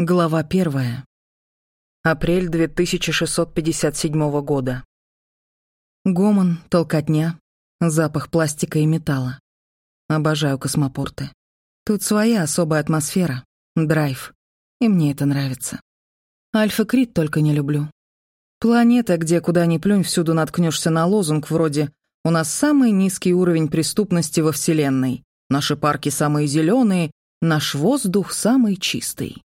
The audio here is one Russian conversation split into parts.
Глава первая. Апрель 2657 года. Гомон, толкотня, запах пластика и металла. Обожаю космопорты. Тут своя особая атмосфера, драйв, и мне это нравится. Альфа-Крит только не люблю. Планета, где куда ни плюнь, всюду наткнешься на лозунг вроде «У нас самый низкий уровень преступности во Вселенной», «Наши парки самые зеленые», «Наш воздух самый чистый».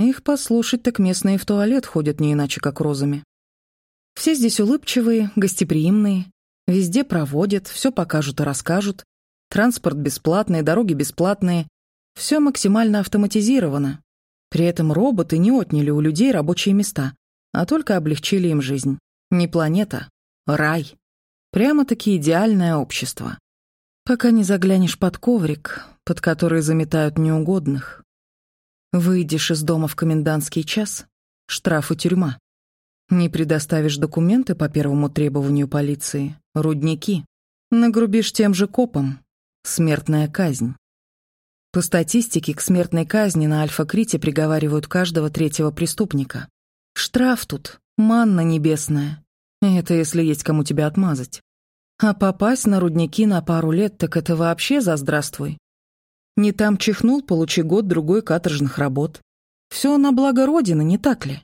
Их послушать, так местные в туалет ходят не иначе, как розами. Все здесь улыбчивые, гостеприимные, везде проводят, все покажут и расскажут. Транспорт бесплатный, дороги бесплатные. Все максимально автоматизировано. При этом роботы не отняли у людей рабочие места, а только облегчили им жизнь. Не планета, рай. Прямо-таки идеальное общество. Пока не заглянешь под коврик, под который заметают неугодных, Выйдешь из дома в комендантский час — штраф и тюрьма. Не предоставишь документы по первому требованию полиции — рудники. Нагрубишь тем же копом — смертная казнь. По статистике, к смертной казни на Альфа-Крите приговаривают каждого третьего преступника. Штраф тут — манна небесная. Это если есть кому тебя отмазать. А попасть на рудники на пару лет, так это вообще за здравствуй. Не там чихнул, получи год-другой каторжных работ. Все на благо Родины, не так ли?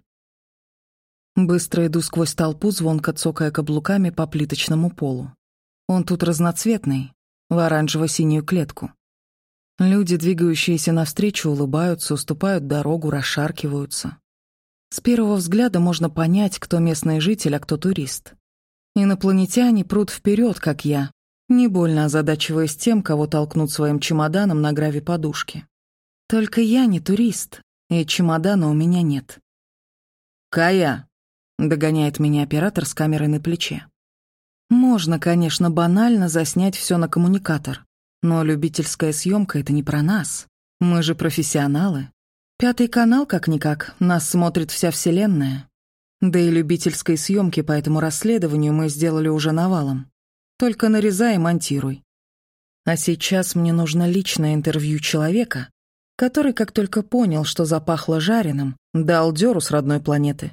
Быстро иду сквозь толпу, звонко цокая каблуками по плиточному полу. Он тут разноцветный, в оранжево-синюю клетку. Люди, двигающиеся навстречу, улыбаются, уступают дорогу, расшаркиваются. С первого взгляда можно понять, кто местный житель, а кто турист. Инопланетяне прут вперед, как я, не больно озадачиваясь тем, кого толкнут своим чемоданом на граве подушки. Только я не турист, и чемодана у меня нет. «Кая!» — догоняет меня оператор с камерой на плече. Можно, конечно, банально заснять все на коммуникатор, но любительская съемка это не про нас. Мы же профессионалы. Пятый канал, как-никак, нас смотрит вся вселенная. Да и любительской съемки по этому расследованию мы сделали уже навалом. Только нарезай и монтируй. А сейчас мне нужно личное интервью человека, который, как только понял, что запахло жареным, дал дёру с родной планеты.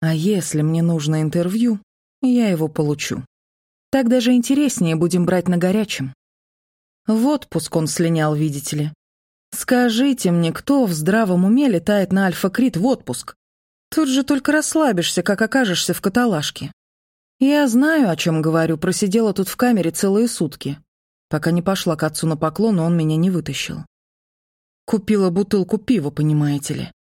А если мне нужно интервью, я его получу. Так даже интереснее будем брать на горячем. В отпуск он слинял, видите ли. Скажите мне, кто в здравом уме летает на Альфа-Крит в отпуск? Тут же только расслабишься, как окажешься в каталажке. Я знаю, о чем говорю, просидела тут в камере целые сутки. Пока не пошла к отцу на поклон, он меня не вытащил. Купила бутылку пива, понимаете ли.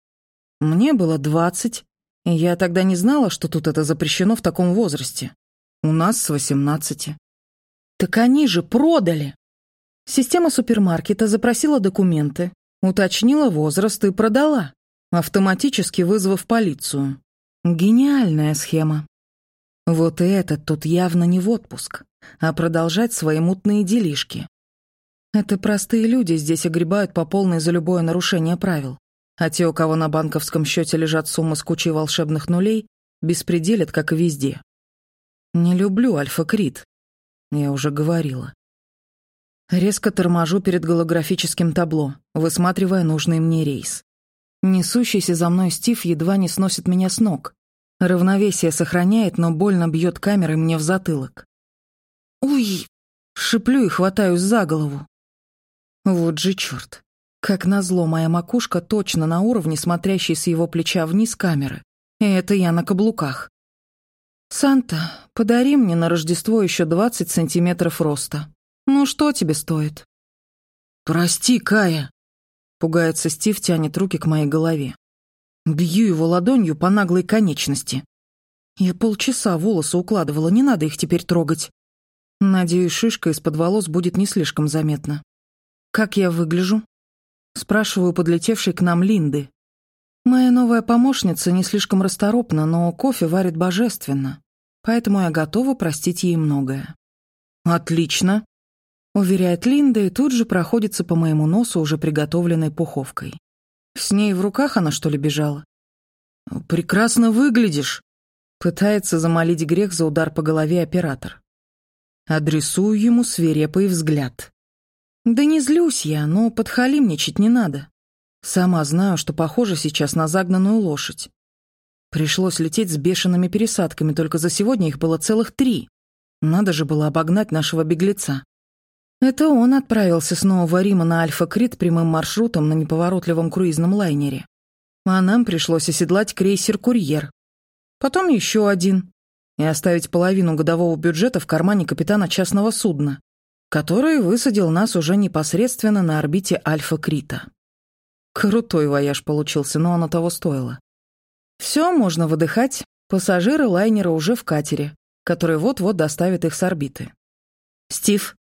Мне было двадцать, и я тогда не знала, что тут это запрещено в таком возрасте. У нас с восемнадцати. Так они же продали! Система супермаркета запросила документы, уточнила возраст и продала, автоматически вызвав полицию. Гениальная схема. Вот и этот тут явно не в отпуск, а продолжать свои мутные делишки. Это простые люди здесь огребают по полной за любое нарушение правил. А те, у кого на банковском счете лежат суммы с кучей волшебных нулей, беспределят, как и везде. Не люблю альфа-крит, я уже говорила. Резко торможу перед голографическим табло, высматривая нужный мне рейс. Несущийся за мной Стив едва не сносит меня с ног. Равновесие сохраняет, но больно бьет камерой мне в затылок. «Уй!» — шиплю и хватаюсь за голову. Вот же черт. Как назло, моя макушка точно на уровне, смотрящей с его плеча вниз камеры. И это я на каблуках. «Санта, подари мне на Рождество еще двадцать сантиметров роста. Ну что тебе стоит?» «Прости, Кая!» Пугается Стив, тянет руки к моей голове. Бью его ладонью по наглой конечности. Я полчаса волосы укладывала, не надо их теперь трогать. Надеюсь, шишка из-под волос будет не слишком заметна. «Как я выгляжу?» Спрашиваю подлетевшей к нам Линды. Моя новая помощница не слишком расторопна, но кофе варит божественно, поэтому я готова простить ей многое. «Отлично», — уверяет Линда и тут же проходится по моему носу уже приготовленной пуховкой. С ней в руках она, что ли, бежала? «Прекрасно выглядишь», — пытается замолить грех за удар по голове оператор. Адресую ему свирепый взгляд. «Да не злюсь я, но подхалимничать не надо. Сама знаю, что похоже сейчас на загнанную лошадь. Пришлось лететь с бешеными пересадками, только за сегодня их было целых три. Надо же было обогнать нашего беглеца. Это он отправился с Нового Рима на Альфа-Крит прямым маршрутом на неповоротливом круизном лайнере. А нам пришлось оседлать крейсер-курьер. Потом еще один. И оставить половину годового бюджета в кармане капитана частного судна, который высадил нас уже непосредственно на орбите Альфа-Крита. Крутой вояж получился, но оно того стоило. Все, можно выдыхать. Пассажиры лайнера уже в катере, который вот-вот доставит их с орбиты. «Стив,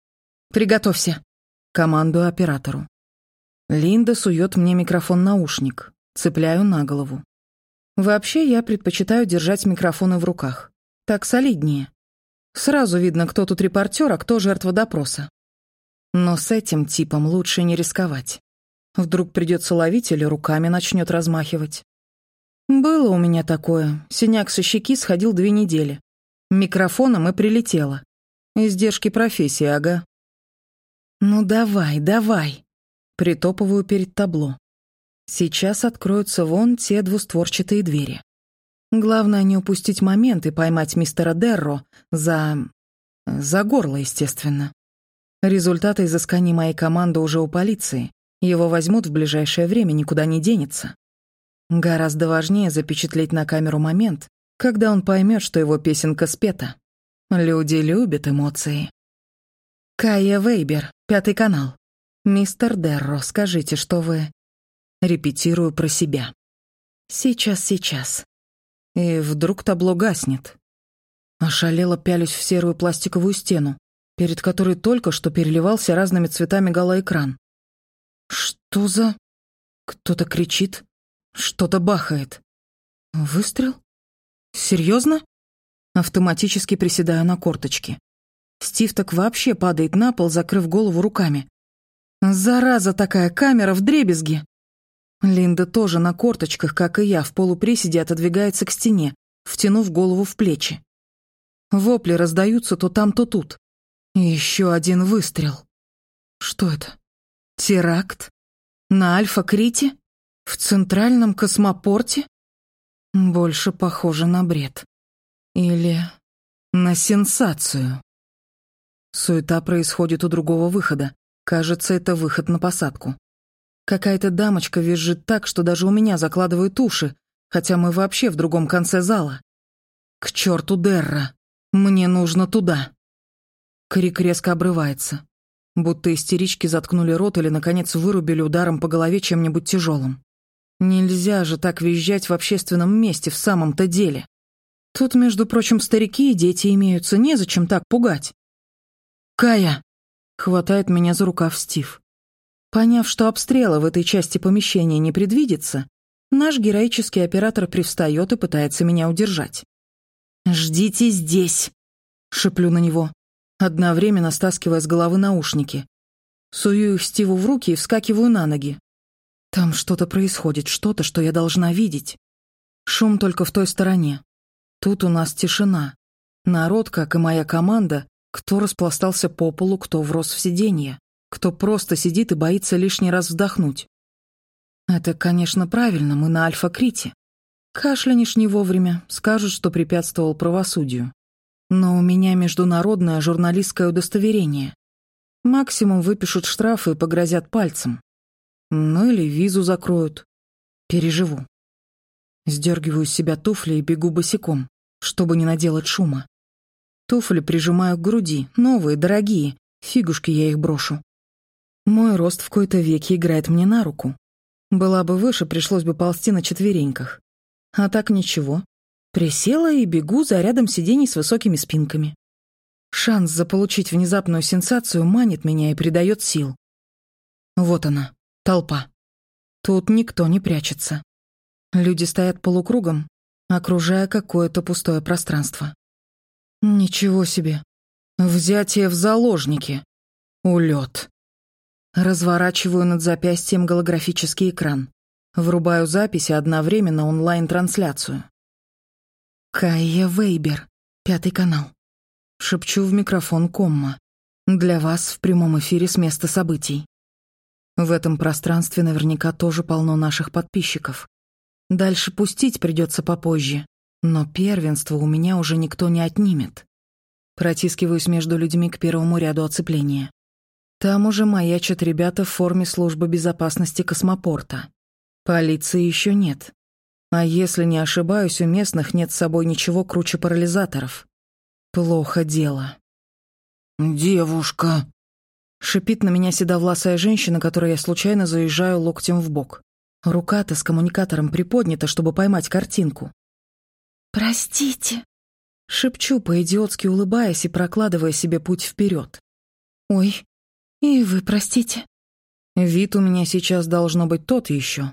приготовься!» Командую оператору. Линда сует мне микрофон-наушник. Цепляю на голову. Вообще, я предпочитаю держать микрофоны в руках. Так солиднее. Сразу видно, кто тут репортер, а кто жертва допроса. Но с этим типом лучше не рисковать. Вдруг придется ловить или руками начнет размахивать. Было у меня такое. Синяк со щеки сходил две недели. Микрофоном и прилетело. Издержки профессии, ага. «Ну давай, давай!» Притопываю перед табло. Сейчас откроются вон те двустворчатые двери. Главное не упустить момент и поймать мистера Дерро за... за горло, естественно. Результаты изысканий моей команды уже у полиции. Его возьмут в ближайшее время, никуда не денется. Гораздо важнее запечатлеть на камеру момент, когда он поймет, что его песенка спета. Люди любят эмоции. Кая Вейбер, пятый канал. Мистер Дерро, скажите, что вы... Репетирую про себя. Сейчас, сейчас. И вдруг табло гаснет. Ошалело пялюсь в серую пластиковую стену, перед которой только что переливался разными цветами галоэкран. Что за... Кто-то кричит, что-то бахает. Выстрел? Серьезно? Автоматически приседаю на корточки. Стив так вообще падает на пол, закрыв голову руками. Зараза такая, камера в дребезге. Линда тоже на корточках, как и я, в полуприседе отодвигается к стене, втянув голову в плечи. Вопли раздаются то там, то тут. еще один выстрел. Что это? Теракт? На Альфа-Крите? В центральном космопорте? Больше похоже на бред. Или на сенсацию. Суета происходит у другого выхода. Кажется, это выход на посадку. Какая-то дамочка визжит так, что даже у меня закладывают уши, хотя мы вообще в другом конце зала. К черту Дерра! Мне нужно туда! Крик резко обрывается. Будто истерички заткнули рот или, наконец, вырубили ударом по голове чем-нибудь тяжелым. Нельзя же так визжать в общественном месте в самом-то деле. Тут, между прочим, старики и дети имеются, незачем так пугать. «Кая!» — хватает меня за рукав Стив. Поняв, что обстрела в этой части помещения не предвидится, наш героический оператор привстает и пытается меня удержать. «Ждите здесь!» — шеплю на него, одновременно стаскивая с головы наушники. Сую их Стиву в руки и вскакиваю на ноги. Там что-то происходит, что-то, что я должна видеть. Шум только в той стороне. Тут у нас тишина. Народ, как и моя команда, кто распластался по полу, кто врос в сиденье кто просто сидит и боится лишний раз вздохнуть. Это, конечно, правильно, мы на Альфа-Крите. Кашлянешь не вовремя, скажут, что препятствовал правосудию. Но у меня международное журналистское удостоверение. Максимум выпишут штрафы и погрозят пальцем. Ну или визу закроют. Переживу. Сдергиваю с себя туфли и бегу босиком, чтобы не наделать шума. Туфли прижимаю к груди, новые, дорогие, фигушки я их брошу. Мой рост в кои-то веки играет мне на руку. Была бы выше, пришлось бы ползти на четвереньках. А так ничего. Присела и бегу за рядом сидений с высокими спинками. Шанс заполучить внезапную сенсацию манит меня и придает сил. Вот она, толпа. Тут никто не прячется. Люди стоят полукругом, окружая какое-то пустое пространство. Ничего себе. Взятие в заложники. Улет. Разворачиваю над запястьем голографический экран. Врубаю запись и одновременно онлайн-трансляцию. «Кайя Вейбер, пятый канал». Шепчу в микрофон комма. «Для вас в прямом эфире с места событий». В этом пространстве наверняка тоже полно наших подписчиков. Дальше пустить придется попозже, но первенство у меня уже никто не отнимет. Протискиваюсь между людьми к первому ряду оцепления. Там уже маячат ребята в форме службы безопасности космопорта. Полиции еще нет. А если не ошибаюсь, у местных нет с собой ничего круче парализаторов. Плохо дело. «Девушка!» Шипит на меня седовласая женщина, которой я случайно заезжаю локтем в бок. Рука-то с коммуникатором приподнята, чтобы поймать картинку. «Простите», — шепчу, по-идиотски улыбаясь и прокладывая себе путь вперед. «Ой, и вы простите». Вид у меня сейчас должно быть тот еще.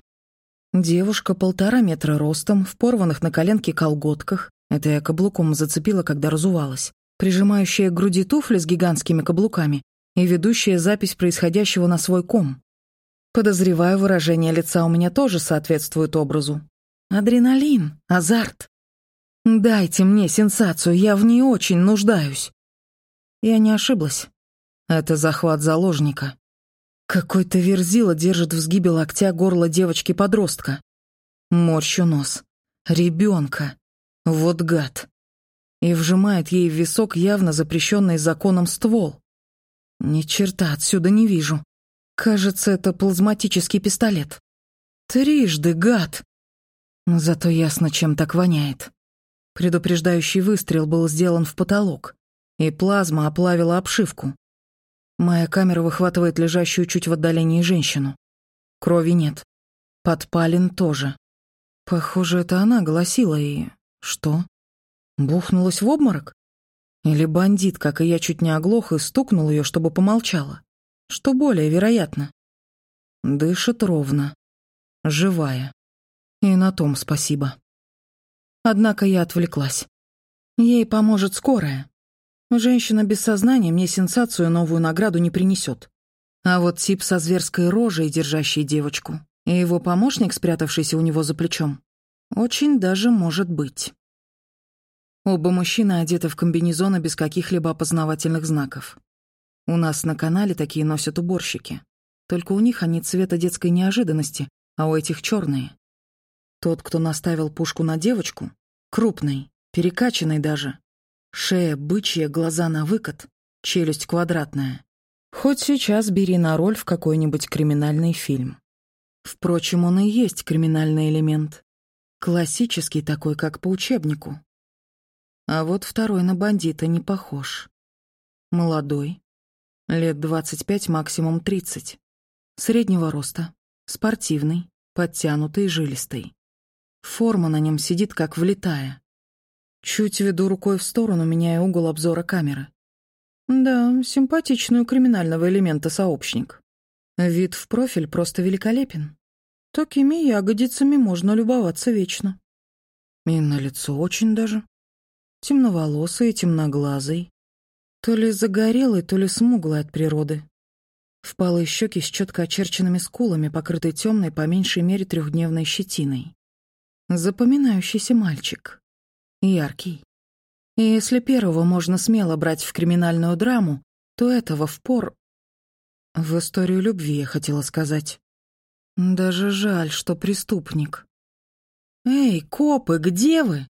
Девушка полтора метра ростом, в порванных на коленке колготках, это я каблуком зацепила, когда разувалась, прижимающая к груди туфли с гигантскими каблуками и ведущая запись происходящего на свой ком. Подозреваю, выражение лица у меня тоже соответствует образу. Адреналин, азарт. Дайте мне сенсацию, я в ней очень нуждаюсь. Я не ошиблась. Это захват заложника. Какой-то верзила держит в сгибе локтя горло девочки-подростка. Морщу нос. Ребенка. Вот гад. И вжимает ей в висок явно запрещенный законом ствол. Ни черта отсюда не вижу. Кажется, это плазматический пистолет. Трижды, гад! Зато ясно, чем так воняет. Предупреждающий выстрел был сделан в потолок, и плазма оплавила обшивку. Моя камера выхватывает лежащую чуть в отдалении женщину. Крови нет. Подпален тоже. Похоже, это она голосила и... Что? Бухнулась в обморок? Или бандит, как и я, чуть не оглох и стукнул ее, чтобы помолчала? Что более вероятно? Дышит ровно. Живая. И на том спасибо. Однако я отвлеклась. Ей поможет скорая. Женщина без сознания мне сенсацию новую награду не принесет. А вот тип со зверской рожей, держащий девочку, и его помощник, спрятавшийся у него за плечом, очень даже может быть. Оба мужчины одеты в комбинезоны без каких-либо опознавательных знаков. У нас на канале такие носят уборщики. Только у них они цвета детской неожиданности, а у этих черные. Тот, кто наставил пушку на девочку, крупный, перекачанный даже. Шея бычья, глаза на выкат, челюсть квадратная. Хоть сейчас бери на роль в какой-нибудь криминальный фильм. Впрочем, он и есть криминальный элемент. Классический такой, как по учебнику. А вот второй на бандита не похож. Молодой. Лет 25, максимум 30. Среднего роста. Спортивный, подтянутый, жилистый. Форма на нем сидит как влитая. Чуть веду рукой в сторону, меняя угол обзора камеры. Да, симпатичную криминального элемента сообщник. Вид в профиль просто великолепен. Такими ягодицами можно любоваться вечно. И на лицо очень даже. Темноволосый и темноглазый. То ли загорелый, то ли смуглый от природы. Впалые щеки с четко очерченными скулами, покрытые темной, по меньшей мере, трехдневной щетиной. Запоминающийся мальчик. Яркий. И если первого можно смело брать в криминальную драму, то этого впор... В историю любви, я хотела сказать. Даже жаль, что преступник. «Эй, копы, где вы?»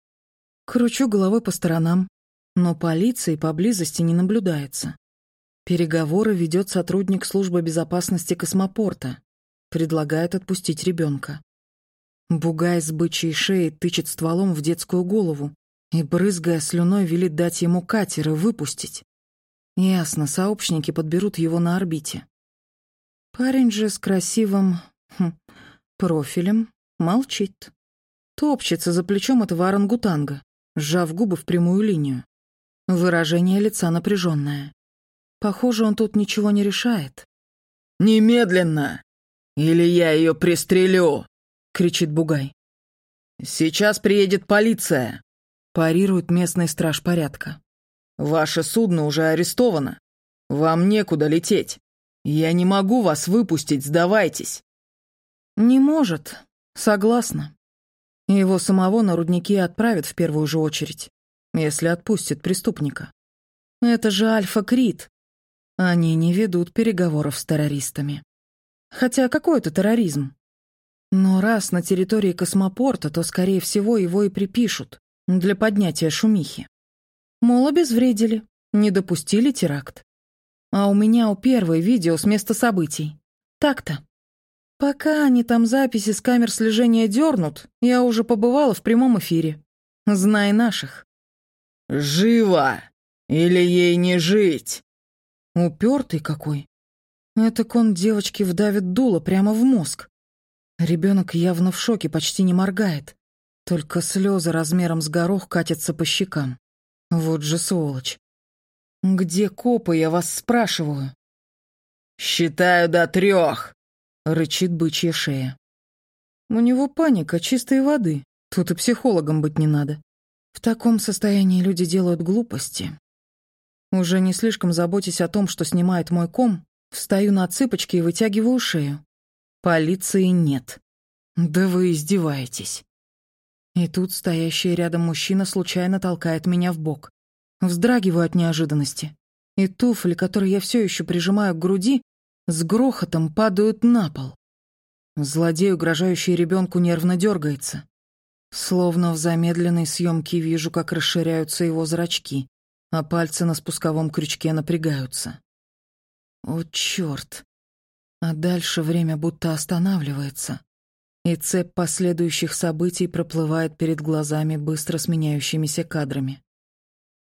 Кручу головой по сторонам, но полиции поблизости не наблюдается. Переговоры ведет сотрудник службы безопасности космопорта. Предлагает отпустить ребенка. Бугай с бычьей шеей тычет стволом в детскую голову и, брызгая слюной, велит дать ему катер и выпустить. Ясно, сообщники подберут его на орбите. Парень же с красивым хм, профилем молчит. Топчется за плечом этого орангутанга сжав губы в прямую линию. Выражение лица напряженное. Похоже, он тут ничего не решает. «Немедленно! Или я ее пристрелю!» — кричит Бугай. «Сейчас приедет полиция!» — парирует местный страж порядка. «Ваше судно уже арестовано. Вам некуда лететь. Я не могу вас выпустить, сдавайтесь!» «Не может. Согласна. Его самого на рудники отправят в первую же очередь, если отпустят преступника. Это же Альфа Крит. Они не ведут переговоров с террористами. Хотя какой это терроризм? Но раз на территории космопорта, то, скорее всего, его и припишут для поднятия шумихи. Мол, обезвредили, не допустили теракт. А у меня у первой видео с места событий. Так-то. Пока они там записи с камер слежения дернут, я уже побывала в прямом эфире. Знай наших. «Живо! Или ей не жить!» Упертый какой. Это кон девочки вдавит дуло прямо в мозг. Ребенок явно в шоке, почти не моргает. Только слезы размером с горох катятся по щекам. Вот же сволочь. «Где копы, я вас спрашиваю?» «Считаю до трех!» — рычит бычья шея. У него паника чистой воды. Тут и психологом быть не надо. В таком состоянии люди делают глупости. Уже не слишком заботясь о том, что снимает мой ком, встаю на цыпочки и вытягиваю шею. Полиции нет. Да вы издеваетесь. И тут стоящий рядом мужчина случайно толкает меня в бок. Вздрагиваю от неожиданности. И туфли, которые я все еще прижимаю к груди, с грохотом падают на пол. Злодей, угрожающий ребенку, нервно дергается. Словно в замедленной съемке вижу, как расширяются его зрачки, а пальцы на спусковом крючке напрягаются. О, черт! А дальше время будто останавливается, и цепь последующих событий проплывает перед глазами быстро сменяющимися кадрами.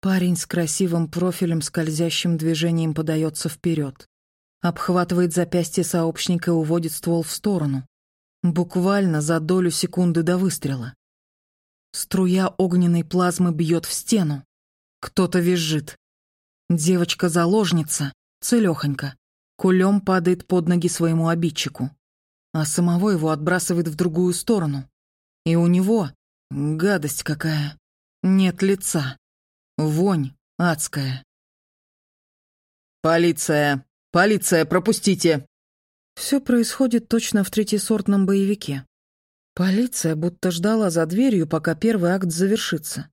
Парень с красивым профилем скользящим движением подается вперед, обхватывает запястье сообщника и уводит ствол в сторону, буквально за долю секунды до выстрела. Струя огненной плазмы бьет в стену. Кто-то визжит. Девочка-заложница, целехонька, кулем падает под ноги своему обидчику а самого его отбрасывает в другую сторону. И у него, гадость какая, нет лица. Вонь адская. «Полиция! Полиция, пропустите!» Все происходит точно в третьесортном боевике. Полиция будто ждала за дверью, пока первый акт завершится.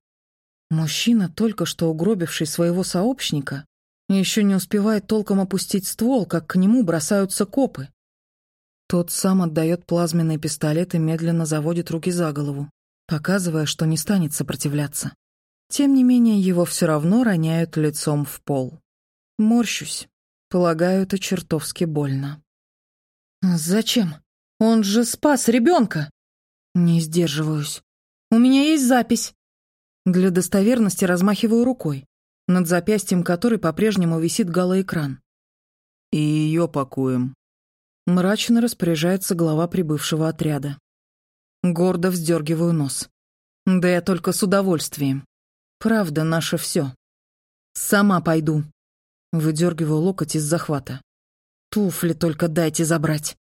Мужчина, только что угробивший своего сообщника, еще не успевает толком опустить ствол, как к нему бросаются копы. Тот сам отдает плазменный пистолет и медленно заводит руки за голову, показывая, что не станет сопротивляться. Тем не менее, его все равно роняют лицом в пол. Морщусь. Полагаю, это чертовски больно. «Зачем? Он же спас ребенка!» Не сдерживаюсь. «У меня есть запись!» Для достоверности размахиваю рукой, над запястьем которой по-прежнему висит галоэкран. «И ее пакуем», Мрачно распоряжается глава прибывшего отряда. Гордо вздергиваю нос. Да я только с удовольствием. Правда, наше все. Сама пойду. Выдергиваю локоть из захвата. Туфли только дайте забрать.